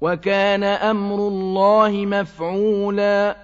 وكان أمر الله مفعولا